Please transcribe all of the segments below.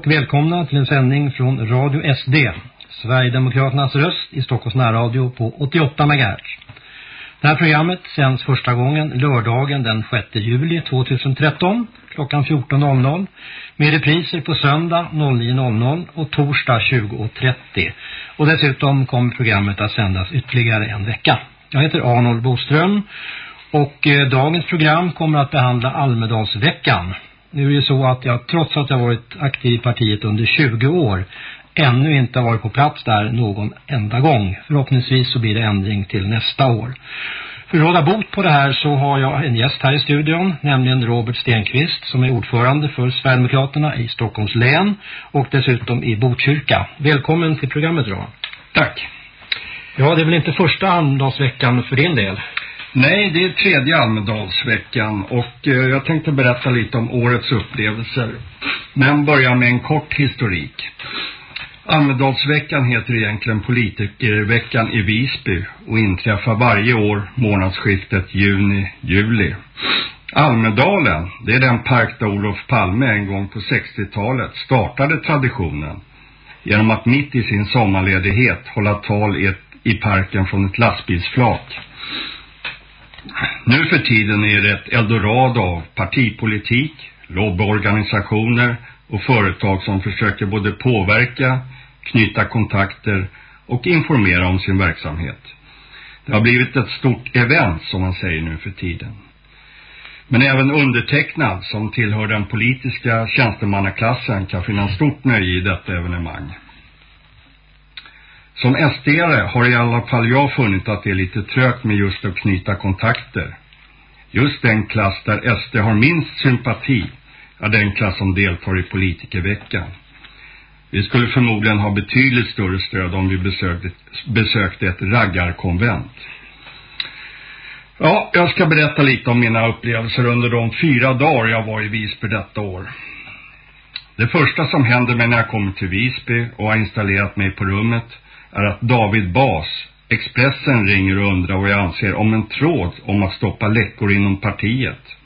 Och välkomna till en sändning från Radio SD, Sverigedemokraternas röst i Stockholms närradio på 88 MHz. Det här programmet sänds första gången lördagen den 6 juli 2013 klockan 14.00 med repriser på söndag 09.00 och torsdag 20.30. Och dessutom kommer programmet att sändas ytterligare en vecka. Jag heter Arnold Boström och eh, dagens program kommer att behandla Almedalsveckan. Nu är det så att jag trots att jag varit aktiv i partiet under 20 år ännu inte har varit på plats där någon enda gång. Förhoppningsvis så blir det ändring till nästa år. För att råda bot på det här så har jag en gäst här i studion, nämligen Robert Stenqvist som är ordförande för Sverigedemokraterna i Stockholms län och dessutom i Botkyrka. Välkommen till programmet Robert. Tack. Ja, det är väl inte första Almedalsveckan för din del? Nej, det är tredje Almedalsveckan och eh, jag tänkte berätta lite om årets upplevelser. Men börja med en kort historik. Almedalsveckan heter egentligen politikerveckan i Visby och inträffar varje år månadsskiftet juni-juli. Almedalen, det är den park där Olof Palme en gång på 60-talet startade traditionen genom att mitt i sin sommarledighet hålla tal i, ett, i parken från ett lastbilsflak. Nu för tiden är det ett eldorado av partipolitik, lobbyorganisationer och företag som försöker både påverka, knyta kontakter och informera om sin verksamhet. Det har blivit ett stort event som man säger nu för tiden. Men även undertecknad som tillhör den politiska tjänstemannaklassen kan finna stort nöje i detta evenemang. Som SD-are har i alla fall jag funnit att det är lite trögt med just att knyta kontakter. Just den klass där SD har minst sympati är den klass som deltar i politikerveckan. Vi skulle förmodligen ha betydligt större stöd om vi besökte, besökte ett raggarkonvent. Ja, jag ska berätta lite om mina upplevelser under de fyra dagar jag var i Visby detta år. Det första som händer mig när jag kommer till Visby och har installerat mig på rummet är att David Bas, Expressen ringer och undrar vad jag anser om en tråd om att stoppa läckor inom partiet.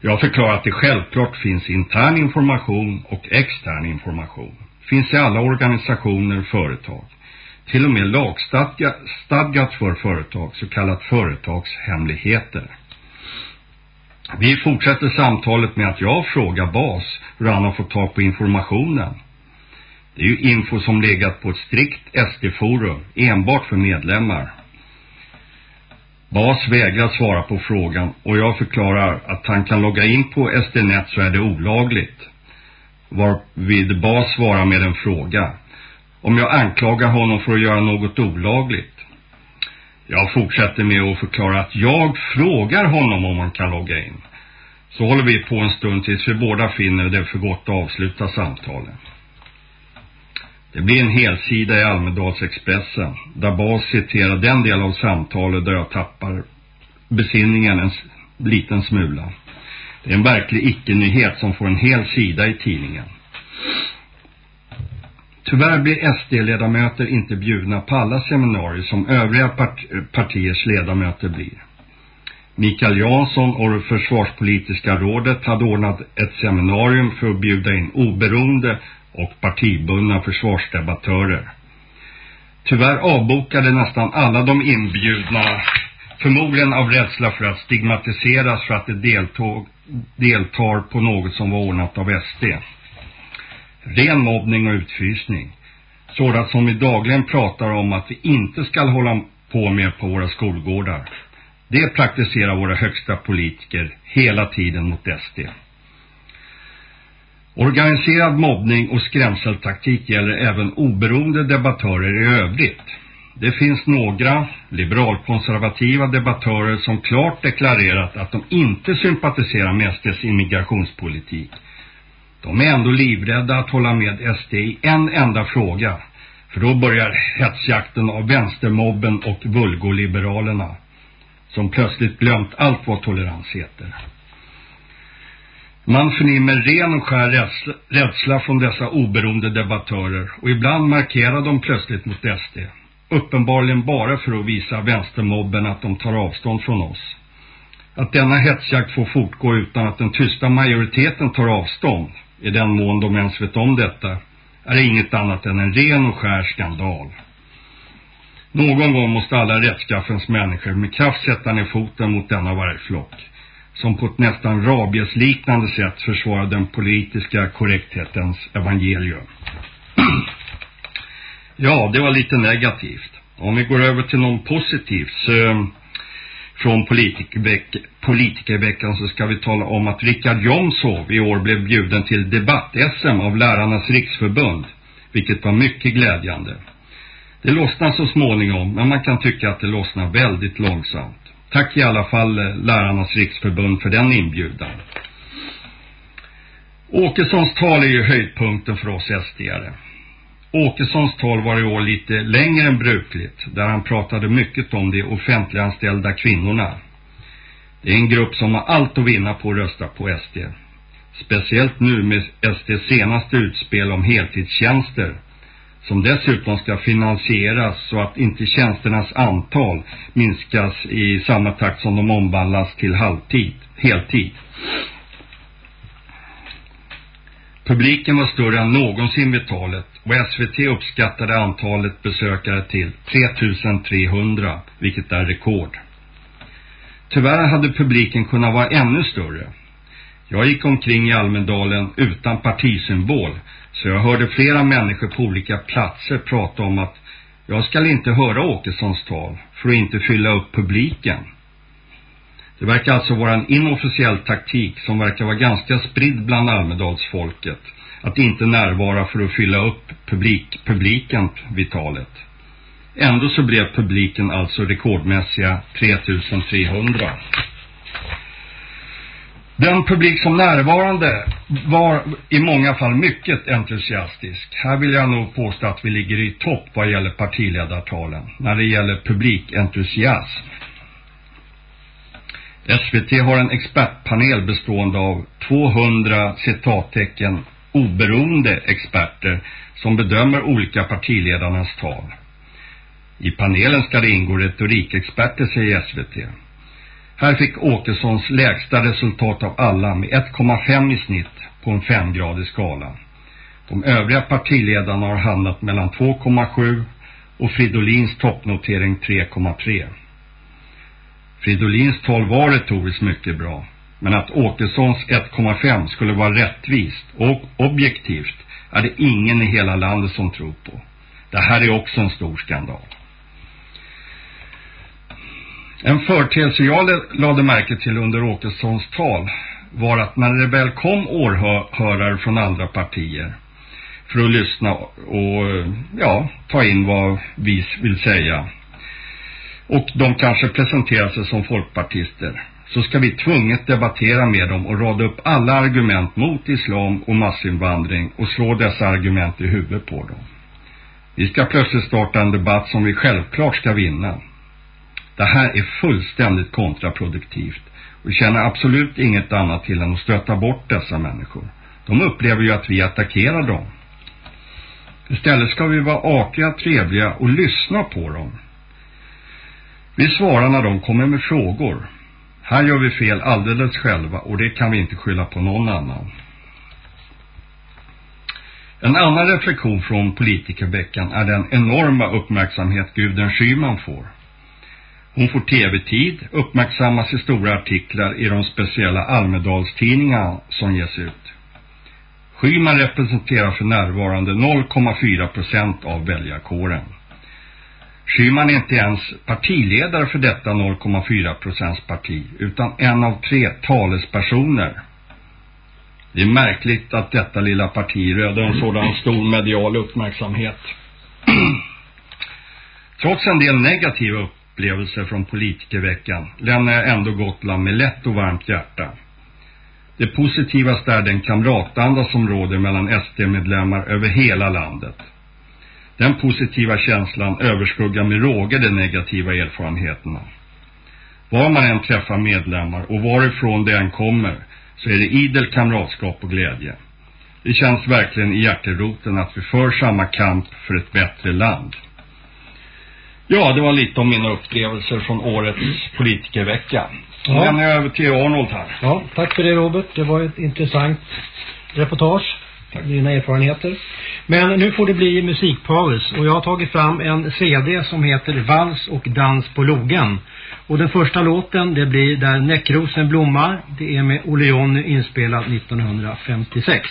Jag förklarar att det självklart finns intern information och extern information. Finns i alla organisationer och företag. Till och med lagstadgat för företag, så kallat företagshemligheter. Vi fortsätter samtalet med att jag frågar Bas hur han har fått tag på informationen. Det är ju info som legat på ett strikt SD-forum, enbart för medlemmar. Bas vägrar svara på frågan och jag förklarar att han kan logga in på SDNet så är det olagligt. Varvid Bas svarar med en fråga. Om jag anklagar honom för att göra något olagligt. Jag fortsätter med att förklara att jag frågar honom om han kan logga in. Så håller vi på en stund tills vi båda finner det för gott att avsluta samtalet. Det blir en helsida i Almedalsexpressen där Bas citerar den del av samtalet där jag tappar besinningen en liten smula. Det är en verklig icke-nyhet som får en hel sida i tidningen. Tyvärr blir SD-ledamöter inte bjudna på alla seminarier som övriga part partiers ledamöter blir. Mikael Jansson och det försvarspolitiska rådet hade ordnat ett seminarium för att bjuda in oberoende och partibundna försvarsdebattörer. Tyvärr avbokade nästan alla de inbjudna, förmodligen av rädsla för att stigmatiseras för att de deltog, deltar på något som var ordnat av SD. Ren mobbning och utfysning, Sådant som vi dagligen pratar om att vi inte ska hålla på med på våra skolgårdar. Det praktiserar våra högsta politiker hela tiden mot SD. Organiserad mobbning och skrämseltaktik gäller även oberoende debattörer i övrigt. Det finns några liberalkonservativa debattörer som klart deklarerat att de inte sympatiserar med SDs immigrationspolitik. De är ändå livrädda att hålla med SD i en enda fråga. För då börjar hetsjakten av vänstermobben och vulgoliberalerna. Som plötsligt glömt allt vad tolerans heter. Man förnimmer ren och skär rädsla, rädsla från dessa oberoende debattörer och ibland markerar de plötsligt mot SD. Uppenbarligen bara för att visa vänstermobben att de tar avstånd från oss. Att denna hetsjakt får fortgå utan att den tysta majoriteten tar avstånd, i den mån de ens vet om detta, är inget annat än en ren och skär skandal. Någon gång måste alla rättskaffens människor med kraft sätta ner foten mot denna vargflock, som på ett nästan rabiesliknande sätt försvarar den politiska korrekthetens evangelium. ja, det var lite negativt. Om vi går över till något positivt så eh, från politikerveck politikerveckan så ska vi tala om att Richard Jomshov i år blev bjuden till debatt-SM av Lärarnas riksförbund, vilket var mycket glädjande. Det lossnar så småningom, men man kan tycka att det lossnar väldigt långsamt. Tack i alla fall eh, Lärarnas riksförbund för den inbjudan. Åkessons tal är ju höjdpunkten för oss SDare. Åkessons tal var i år lite längre än brukligt, där han pratade mycket om de offentliganställda kvinnorna. Det är en grupp som har allt att vinna på att rösta på SD. Speciellt nu med SDs senaste utspel om heltidstjänster, som dessutom ska finansieras så att inte tjänsternas antal minskas i samma takt som de omvandlas till halvtid, heltid. Publiken var större än någonsin vid talet och SVT uppskattade antalet besökare till 3300, vilket är rekord. Tyvärr hade publiken kunnat vara ännu större. Jag gick omkring i Almedalen utan partisymbol, så jag hörde flera människor på olika platser prata om att jag ska inte höra Åkessons tal för att inte fylla upp publiken. Det verkar alltså vara en inofficiell taktik som verkar vara ganska spridd bland Almedalsfolket att inte närvara för att fylla upp publik, publiken vid talet. Ändå så blev publiken alltså rekordmässiga 3300. Den publik som närvarande var i många fall mycket entusiastisk. Här vill jag nog påstå att vi ligger i topp vad gäller partiledartalen när det gäller publikentusiasm. SVT har en expertpanel bestående av 200 citattecken oberoende experter som bedömer olika partiledarnas tal. I panelen ska det ingå retorikexperter, säger SVT. Här fick Åkessons lägsta resultat av alla med 1,5 i snitt på en femgradig skala. De övriga partiledarna har hamnat mellan 2,7 och Fridolins toppnotering 3,3. Fridolins tal var retoriskt mycket bra. Men att Åkessons 1,5 skulle vara rättvist och objektivt är det ingen i hela landet som tror på. Det här är också en stor skandal. En företeelse jag lade märke till under Åkessons tal var att när det väl kom århörare från andra partier för att lyssna och ja, ta in vad vi vill säga och de kanske presenterar sig som folkpartister så ska vi tvunget debattera med dem och rada upp alla argument mot islam och massinvandring och slå dessa argument i huvudet på dem. Vi ska plötsligt starta en debatt som vi självklart ska vinna. Det här är fullständigt kontraproduktivt och känner absolut inget annat till än att stöta bort dessa människor. De upplever ju att vi attackerar dem. Istället ska vi vara artiga, trevliga och lyssna på dem. Vi svarar när de kommer med frågor. Här gör vi fel alldeles själva och det kan vi inte skylla på någon annan. En annan reflektion från politikerveckan är den enorma uppmärksamhet Gudrun Schyman får. Hon får tv-tid, uppmärksammas i stora artiklar i de speciella Almedalstidningarna som ges ut. Schyman representerar för närvarande 0,4 procent av väljarkåren. Schyman är inte ens partiledare för detta 0,4 procents parti utan en av tre talespersoner. Det är märkligt att detta lilla parti röder en sådan stor medial uppmärksamhet. Trots en del negativa upplevelser från politikerveckan lämnar jag ändå Gotland med lätt och varmt hjärta. Det positivaste är den kamratanda som råder mellan SD-medlemmar över hela landet. Den positiva känslan överskuggar med råge de negativa erfarenheterna. Var man än träffar medlemmar och varifrån det än kommer så är det idel kamratskap och glädje. Det känns verkligen i hjärteroten att vi för samma kamp för ett bättre land. Ja, det var lite om mina upplevelser från årets politikervecka. Så ja. lämnar jag över till Arnold här. Ja, tack för det Robert. Det var ett intressant reportage, dina erfarenheter. Men nu får det bli musikpaus och jag har tagit fram en CD som heter Vals och dans på logen. Och den första låten det blir Där näckrosen blommar. Det är med Olle Jonny inspelad 1956.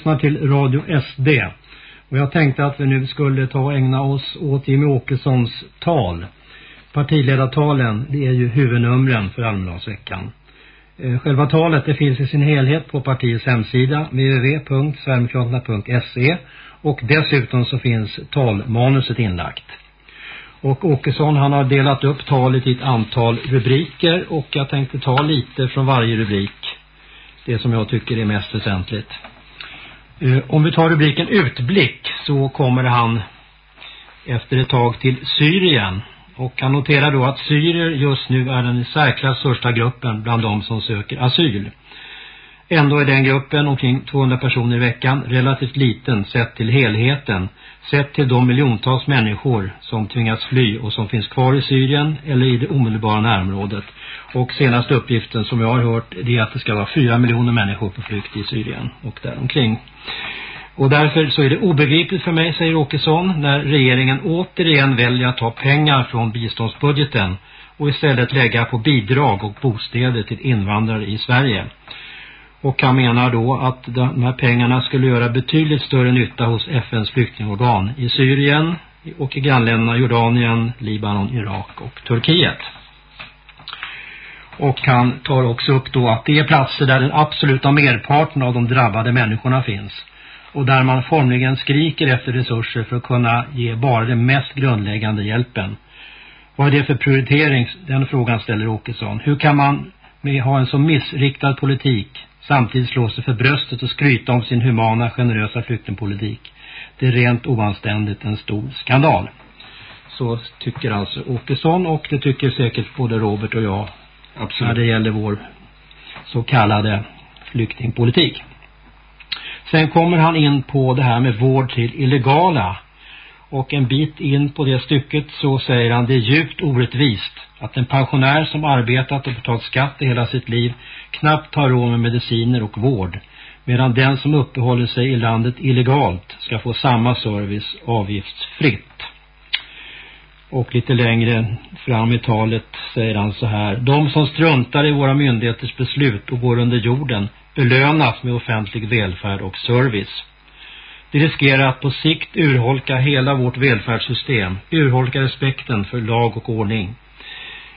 Lyssnar till Radio SD. Och jag tänkte att vi nu skulle ta och ägna oss åt Jimmy Åkessons tal. Partiledartalen, det är ju huvudnumren för Almedalsveckan. Eh, själva talet det finns i sin helhet på partiets hemsida www.sverigedemokraterna.se och dessutom så finns talmanuset inlagt. Och Åkesson han har delat upp talet i ett antal rubriker och jag tänkte ta lite från varje rubrik. Det som jag tycker är mest väsentligt. Eh, om vi tar rubriken utblick så kommer han efter ett tag till Syrien. Och han noterar då att syrier just nu är den i särklass största gruppen bland de som söker asyl. Ändå är den gruppen omkring 200 personer i veckan relativt liten sett till helheten. Sett till de miljontals människor som tvingats fly och som finns kvar i Syrien eller i det omedelbara närområdet. Och senaste uppgiften som jag har hört det är att det ska vara 4 miljoner människor på flykt i Syrien och däromkring. Och därför så är det obegripligt för mig, säger Åkesson, när regeringen återigen väljer att ta pengar från biståndsbudgeten och istället lägga på bidrag och bostäder till invandrare i Sverige. Och han menar då att de här pengarna skulle göra betydligt större nytta hos FNs flyktingorgan i Syrien och i grannländerna Jordanien, Libanon, Irak och Turkiet. Och han tar också upp då att det är platser där den absoluta merparten av de drabbade människorna finns. Och där man formligen skriker efter resurser för att kunna ge bara den mest grundläggande hjälpen. Vad är det för prioritering? Den frågan ställer Åkesson. Hur kan man med ha en så missriktad politik samtidigt slå sig för bröstet och skryta om sin humana, generösa flyktingpolitik? Det är rent oanständigt en stor skandal. Så tycker alltså Åkesson och det tycker säkert både Robert och jag. Absolut. När det gäller vår så kallade flyktingpolitik. Sen kommer han in på det här med vård till illegala. Och en bit in på det stycket så säger han det är djupt orättvist att en pensionär som arbetat och betalt skatt i hela sitt liv knappt har råd med mediciner och vård medan den som uppehåller sig i landet illegalt ska få samma service avgiftsfritt. Och lite längre fram i talet säger han så här. De som struntar i våra myndigheters beslut och går under jorden belönas med offentlig välfärd och service. Det riskerar att på sikt urholka hela vårt välfärdssystem, urholka respekten för lag och ordning.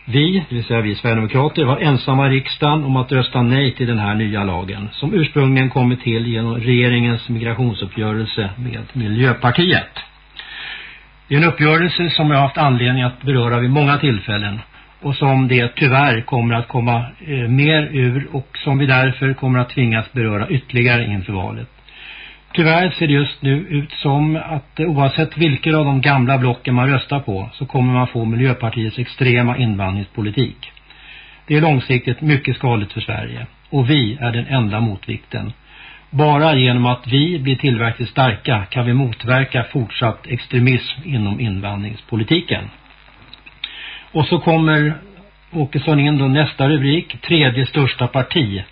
Vi, det vill säga vi Sverigedemokrater, var ensamma i riksdagen om att rösta nej till den här nya lagen som ursprungligen kommit till genom regeringens migrationsuppgörelse med Miljöpartiet. Det är en uppgörelse som jag har haft anledning att beröra vid många tillfällen och som det tyvärr kommer att komma eh, mer ur och som vi därför kommer att tvingas beröra ytterligare inför valet. Tyvärr ser det just nu ut som att eh, oavsett vilket av de gamla blocken man röstar på så kommer man få Miljöpartiets extrema invandringspolitik. Det är långsiktigt mycket skadligt för Sverige och vi är den enda motvikten. Bara genom att vi blir tillräckligt starka kan vi motverka fortsatt extremism inom invandringspolitiken. Och så kommer Åkesson in då nästa rubrik, tredje största parti.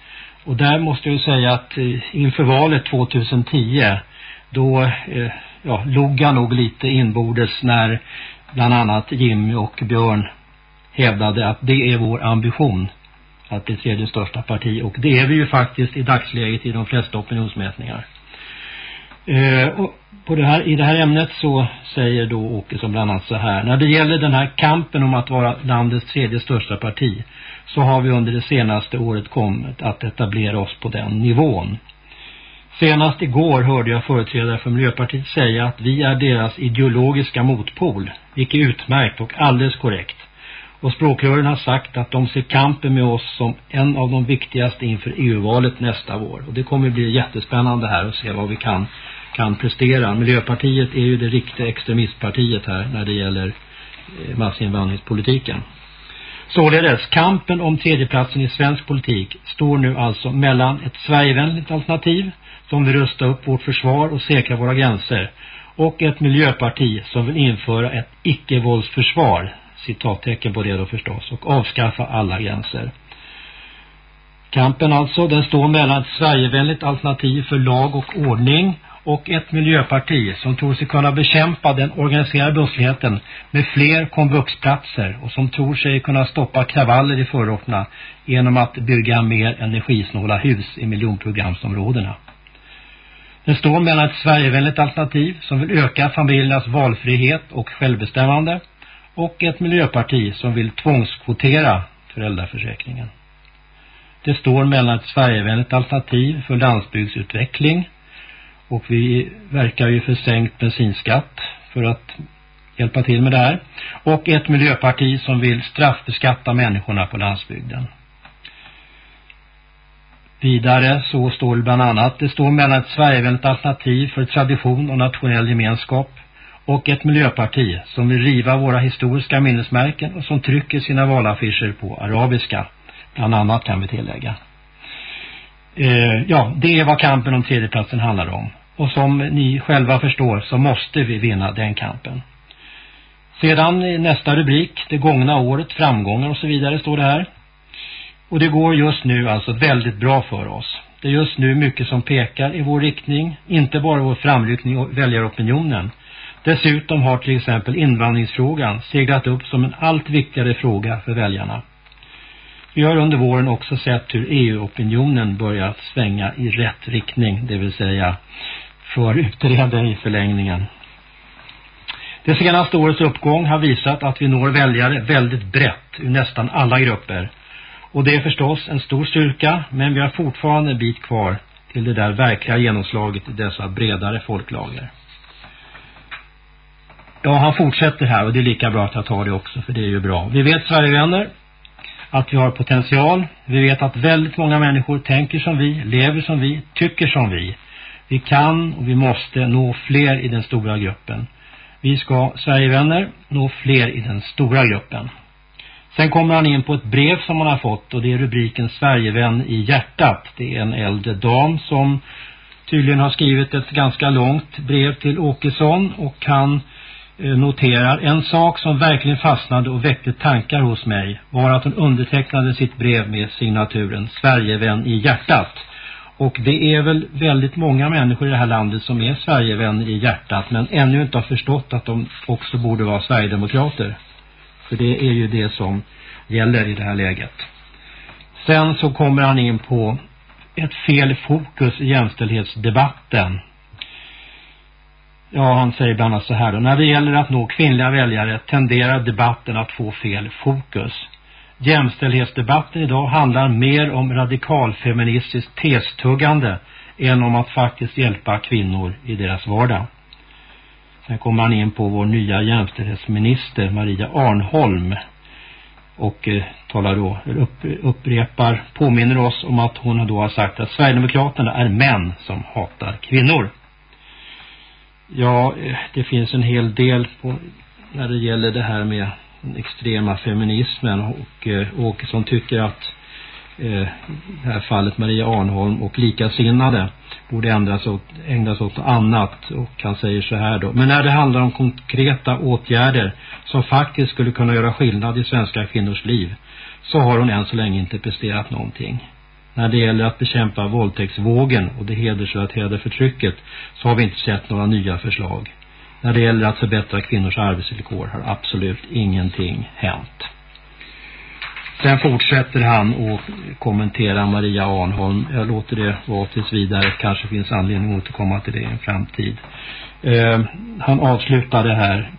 Och där måste jag säga att eh, inför valet 2010 då eh, ja, log jag nog lite inbordes när bland annat Jimmy och Björn hävdade att det är vår ambition att bli tredje största parti. Och det är vi ju faktiskt i dagsläget i de flesta opinionsmätningar. Eh, och på det här, I det här ämnet så säger då Åkesson bland annat så här. När det gäller den här kampen om att vara landets tredje största parti så har vi under det senaste året kommit att etablera oss på den nivån. Senast igår hörde jag företrädare för Miljöpartiet säga att vi är deras ideologiska motpol, vilket är utmärkt och alldeles korrekt. Och språkrören har sagt att de ser kampen med oss som en av de viktigaste inför EU-valet nästa år. Och det kommer bli jättespännande här att se vad vi kan, kan prestera. Miljöpartiet är ju det riktiga extremistpartiet här när det gäller eh, massinvandringspolitiken. Således, kampen om tredjeplatsen i svensk politik står nu alltså mellan ett Sverigevänligt alternativ som vill rusta upp vårt försvar och säkra våra gränser och ett miljöparti som vill införa ett icke-våldsförsvar citattecken på det då förstås, och avskaffa alla gränser. Kampen alltså, den står mellan ett Sverigevänligt alternativ för lag och ordning och ett miljöparti som tror sig kunna bekämpa den organiserade brottsligheten med fler komvuxplatser och som tror sig kunna stoppa kravaller i förorterna genom att bygga mer energisnåla hus i miljonprogramsområdena. Den står mellan ett Sverigevänligt alternativ som vill öka familjernas valfrihet och självbestämmande och ett miljöparti som vill tvångskvotera föräldraförsäkringen. Det står mellan ett Sverigevänligt alternativ för landsbygdsutveckling och vi verkar ju för sänkt bensinskatt för att hjälpa till med det här. Och ett miljöparti som vill straffbeskatta människorna på landsbygden. Vidare så står det bland annat, det står mellan ett Sverigevänligt alternativ för tradition och nationell gemenskap och ett miljöparti som vill riva våra historiska minnesmärken och som trycker sina valaffischer på arabiska. Bland annat kan vi tillägga. Eh, ja, det är vad kampen om tredjeplatsen handlar om. Och som ni själva förstår så måste vi vinna den kampen. Sedan nästa rubrik, det gångna året, framgångar och så vidare står det här. Och det går just nu alltså väldigt bra för oss. Det är just nu mycket som pekar i vår riktning, inte bara vår framryckning och väljaropinionen Dessutom har till exempel invandringsfrågan seglat upp som en allt viktigare fråga för väljarna. Vi har under våren också sett hur EU-opinionen börjat svänga i rätt riktning, det vill säga för utredning i förlängningen. Det senaste årets uppgång har visat att vi når väljare väldigt brett ur nästan alla grupper. Och det är förstås en stor styrka, men vi har fortfarande en bit kvar till det där verkliga genomslaget i dessa bredare folklager. Ja, han fortsätter här och det är lika bra att jag tar det också för det är ju bra. Vi vet Sverigevänner att vi har potential. Vi vet att väldigt många människor tänker som vi, lever som vi, tycker som vi. Vi kan och vi måste nå fler i den stora gruppen. Vi ska, Sverigevänner, nå fler i den stora gruppen. Sen kommer han in på ett brev som han har fått och det är rubriken Sverigevän i hjärtat. Det är en äldre dam som tydligen har skrivit ett ganska långt brev till Åkesson och han Eh, noterar en sak som verkligen fastnade och väckte tankar hos mig var att hon undertecknade sitt brev med signaturen Sverigevän i hjärtat. Och det är väl väldigt många människor i det här landet som är Sverigevänner i hjärtat men ännu inte har förstått att de också borde vara Sverigedemokrater. För det är ju det som gäller i det här läget. Sen så kommer han in på ett fel fokus i jämställdhetsdebatten. Ja, han säger bland annat så här då. När det gäller att nå kvinnliga väljare tenderar debatten att få fel fokus. Jämställdhetsdebatten idag handlar mer om radikalfeministiskt testuggande än om att faktiskt hjälpa kvinnor i deras vardag. Sen kommer han in på vår nya jämställdhetsminister Maria Arnholm och eh, talar då, upp, upprepar, påminner oss om att hon då har sagt att Sverigedemokraterna är män som hatar kvinnor. Ja, eh, det finns en hel del på, när det gäller det här med den extrema feminismen och eh, Åkesson tycker att eh, det här fallet Maria Arnholm och likasinnade borde ändras åt, ägnas åt annat och han säger så här då. Men när det handlar om konkreta åtgärder som faktiskt skulle kunna göra skillnad i svenska kvinnors liv så har hon än så länge inte presterat någonting. När det gäller att bekämpa våldtäktsvågen och det hedersrelaterade förtrycket så har vi inte sett några nya förslag. När det gäller att förbättra kvinnors arbetsvillkor har absolut ingenting hänt. Sen fortsätter han och kommentera Maria Arnholm. Jag låter det vara tills vidare. Kanske finns anledning att återkomma till det i en framtid. Eh, han avslutar det här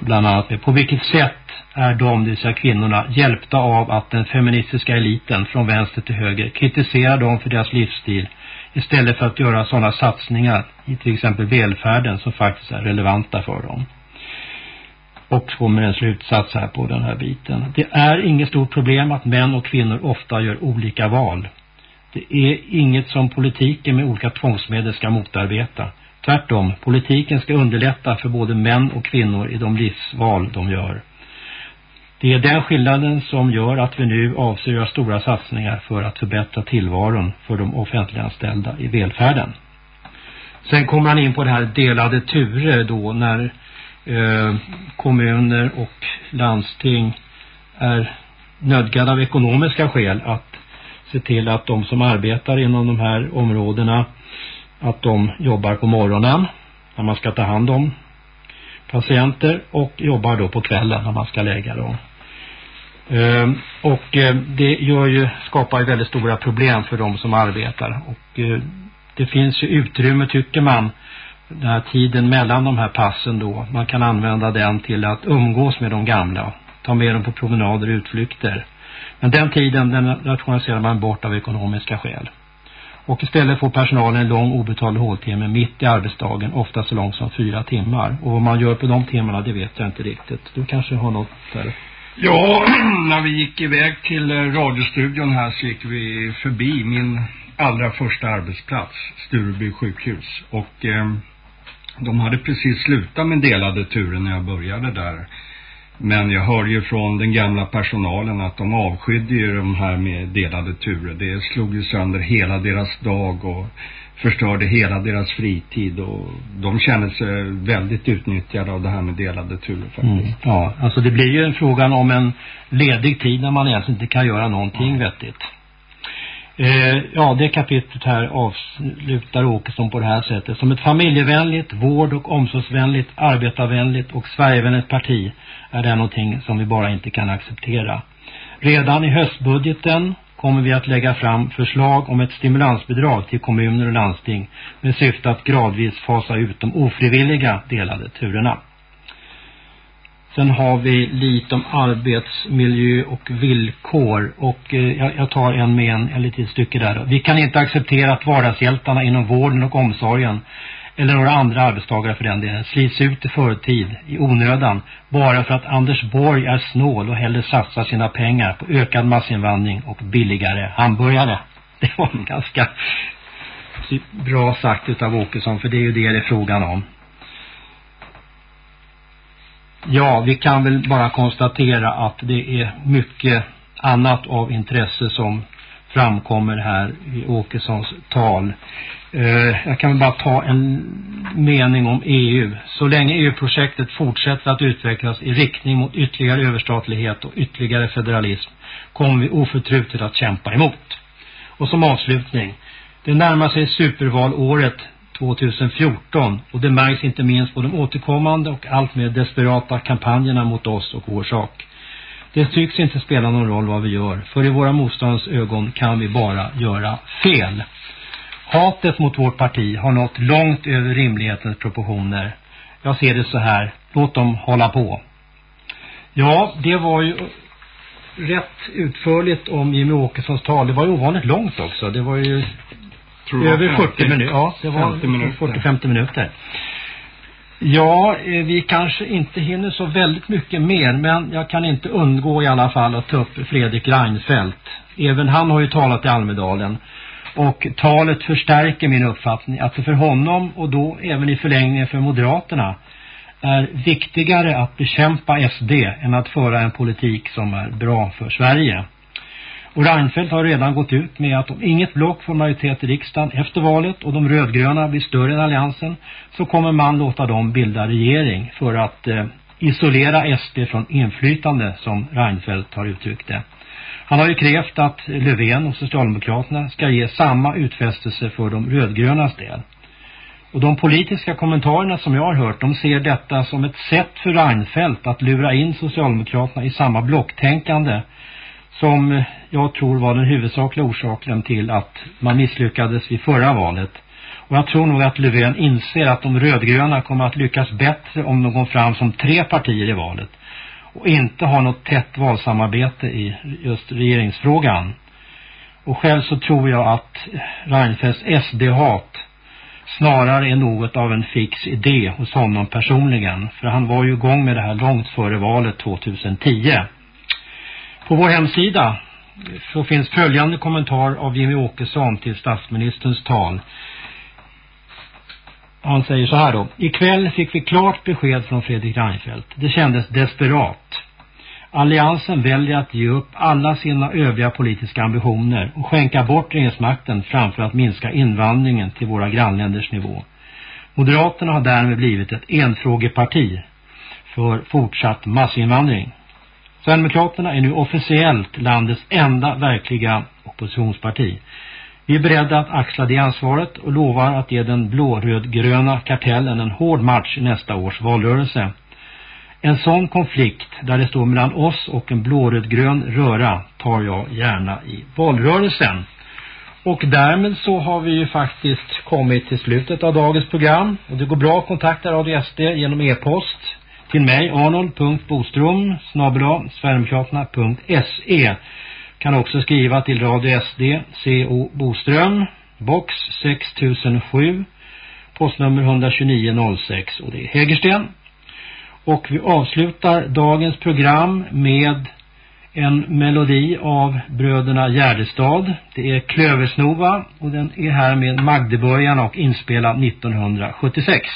bland annat med på vilket sätt är de, det vill säga kvinnorna, hjälpta av att den feministiska eliten från vänster till höger kritiserar dem för deras livsstil istället för att göra sådana satsningar i till exempel välfärden som faktiskt är relevanta för dem. Och kommer en slutsats här på den här biten. Det är inget stort problem att män och kvinnor ofta gör olika val. Det är inget som politiken med olika tvångsmedel ska motarbeta. Tvärtom, politiken ska underlätta för både män och kvinnor i de livsval de gör. Det är den skillnaden som gör att vi nu avser göra stora satsningar för att förbättra tillvaron för de offentliganställda i välfärden. Sen kommer han in på det här delade turer då när eh, kommuner och landsting är nödgade av ekonomiska skäl att se till att de som arbetar inom de här områdena att de jobbar på morgonen när man ska ta hand om patienter och jobbar då på kvällen när man ska lägga dem. Ehm, och eh, det gör ju, skapar ju väldigt stora problem för de som arbetar och eh, det finns ju utrymme tycker man den här tiden mellan de här passen då. Man kan använda den till att umgås med de gamla. Ta med dem på promenader och utflykter. Men den tiden den rationaliserar man bort av ekonomiska skäl. Och istället får personalen en lång obetald håltimme mitt i arbetsdagen, ofta så långt som fyra timmar. Och vad man gör på de timmarna, det vet jag inte riktigt. Du kanske har något där? Ja, när vi gick iväg till eh, radiostudion här så gick vi förbi min allra första arbetsplats, Stureby sjukhus. Och eh, de hade precis slutat med delade turer när jag började där. Men jag hörde ju från den gamla personalen att de avskydde ju de här med delade turer. Det slog ju sönder hela deras dag och förstörde hela deras fritid och de kände sig väldigt utnyttjade av det här med delade turer faktiskt. Mm, ja, alltså det blir ju en frågan om en ledig tid när man egentligen inte kan göra någonting mm. vettigt. Eh, ja, det kapitlet här avslutar Åkesson på det här sättet. Som ett familjevänligt, vård- och omsorgsvänligt, arbetarvänligt och Sverigevänligt parti är det någonting som vi bara inte kan acceptera. Redan i höstbudgeten kommer vi att lägga fram förslag om ett stimulansbidrag till kommuner och landsting med syfte att gradvis fasa ut de ofrivilliga delade turerna. Sen har vi lite om arbetsmiljö och villkor och eh, jag, tar en med en, en litet stycke där. Vi kan inte acceptera att vardagshjältarna inom vården och omsorgen eller några andra arbetstagare för den delen slits ut i förtid i onödan bara för att Anders Borg är snål och hellre satsar sina pengar på ökad massinvandring och billigare hamburgare. Det var ganska bra sagt utav Åkesson för det är ju det det är frågan om. Ja, vi kan väl bara konstatera att det är mycket annat av intresse som framkommer här i Åkessons tal. Eh, jag kan väl bara ta en mening om EU. Så länge EU-projektet fortsätter att utvecklas i riktning mot ytterligare överstatlighet och ytterligare federalism kommer vi oförtrutet att kämpa emot. Och som avslutning, det närmar sig supervalåret 2014 och det märks inte minst på de återkommande och allt mer desperata kampanjerna mot oss och vår sak. Det tycks inte spela någon roll vad vi gör, för i våra motståndares ögon kan vi bara göra fel. Hatet mot vårt parti har nått långt över rimlighetens proportioner. Jag ser det så här, låt dem hålla på. Ja, det var ju rätt utförligt om Jimmy Åkessons tal. Det var ju ovanligt långt också. Det var ju över 40 minuter. Ja, det var 40-50 minuter. Ja, eh, vi kanske inte hinner så väldigt mycket mer men jag kan inte undgå i alla fall att ta upp Fredrik Reinfeldt. Även han har ju talat i Almedalen och talet förstärker min uppfattning att det för honom och då även i förlängningen för Moderaterna är viktigare att bekämpa SD än att föra en politik som är bra för Sverige. Och Reinfeldt har redan gått ut med att om inget block får majoritet i riksdagen efter valet och de rödgröna blir större än alliansen så kommer man låta dem bilda regering för att eh, isolera SD från inflytande som Reinfeldt har uttryckt det. Han har ju krävt att Löfven och Socialdemokraterna ska ge samma utfästelse för de rödgrönas del. Och de politiska kommentarerna som jag har hört, de ser detta som ett sätt för Reinfeldt att lura in Socialdemokraterna i samma blocktänkande som jag tror var den huvudsakliga orsaken till att man misslyckades vid förra valet. Och jag tror nog att Löfven inser att de rödgröna kommer att lyckas bättre om de går fram som tre partier i valet och inte har något tätt valsamarbete i just regeringsfrågan. Och själv så tror jag att Reinfeldts SD-hat snarare är något av en fix idé hos honom personligen. För han var ju igång med det här långt före valet 2010. På vår hemsida så finns följande kommentar av Jimmy Åkesson till statsministerns tal. Han säger så här då. Ikväll fick vi klart besked från Fredrik Reinfeldt. Det kändes desperat. Alliansen väljer att ge upp alla sina övriga politiska ambitioner och skänka bort regeringsmakten framför att minska invandringen till våra grannländers nivå. Moderaterna har därmed blivit ett enfrågeparti för fortsatt massinvandring. Sverigedemokraterna är nu officiellt landets enda verkliga oppositionsparti. Vi är beredda att axla det ansvaret och lovar att ge den blå-röd-gröna kartellen en hård match i nästa års valrörelse. En sån konflikt där det står mellan oss och en blå-röd-grön röra tar jag gärna i valrörelsen. Och därmed så har vi ju faktiskt kommit till slutet av dagens program. Och det går bra att kontakta Radio SD genom e-post till mig arnold.bostrom snabela sverigedemokraterna.se kan också skriva till Radio SD CO Boström box 6007 postnummer 12906 och det är Hägersten och vi avslutar dagens program med en melodi av bröderna Gärdestad. Det är Klöversnova och den är här med Magdeburgarna och inspelad 1976.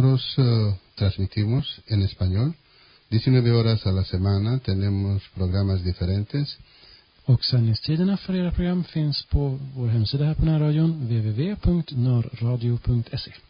Nosotros uh, transmitimos en español. 19 horas a la semana tenemos programas diferentes. Och sändningstiderna för era program finns på vår hemsida här på närradion www.norradio.se.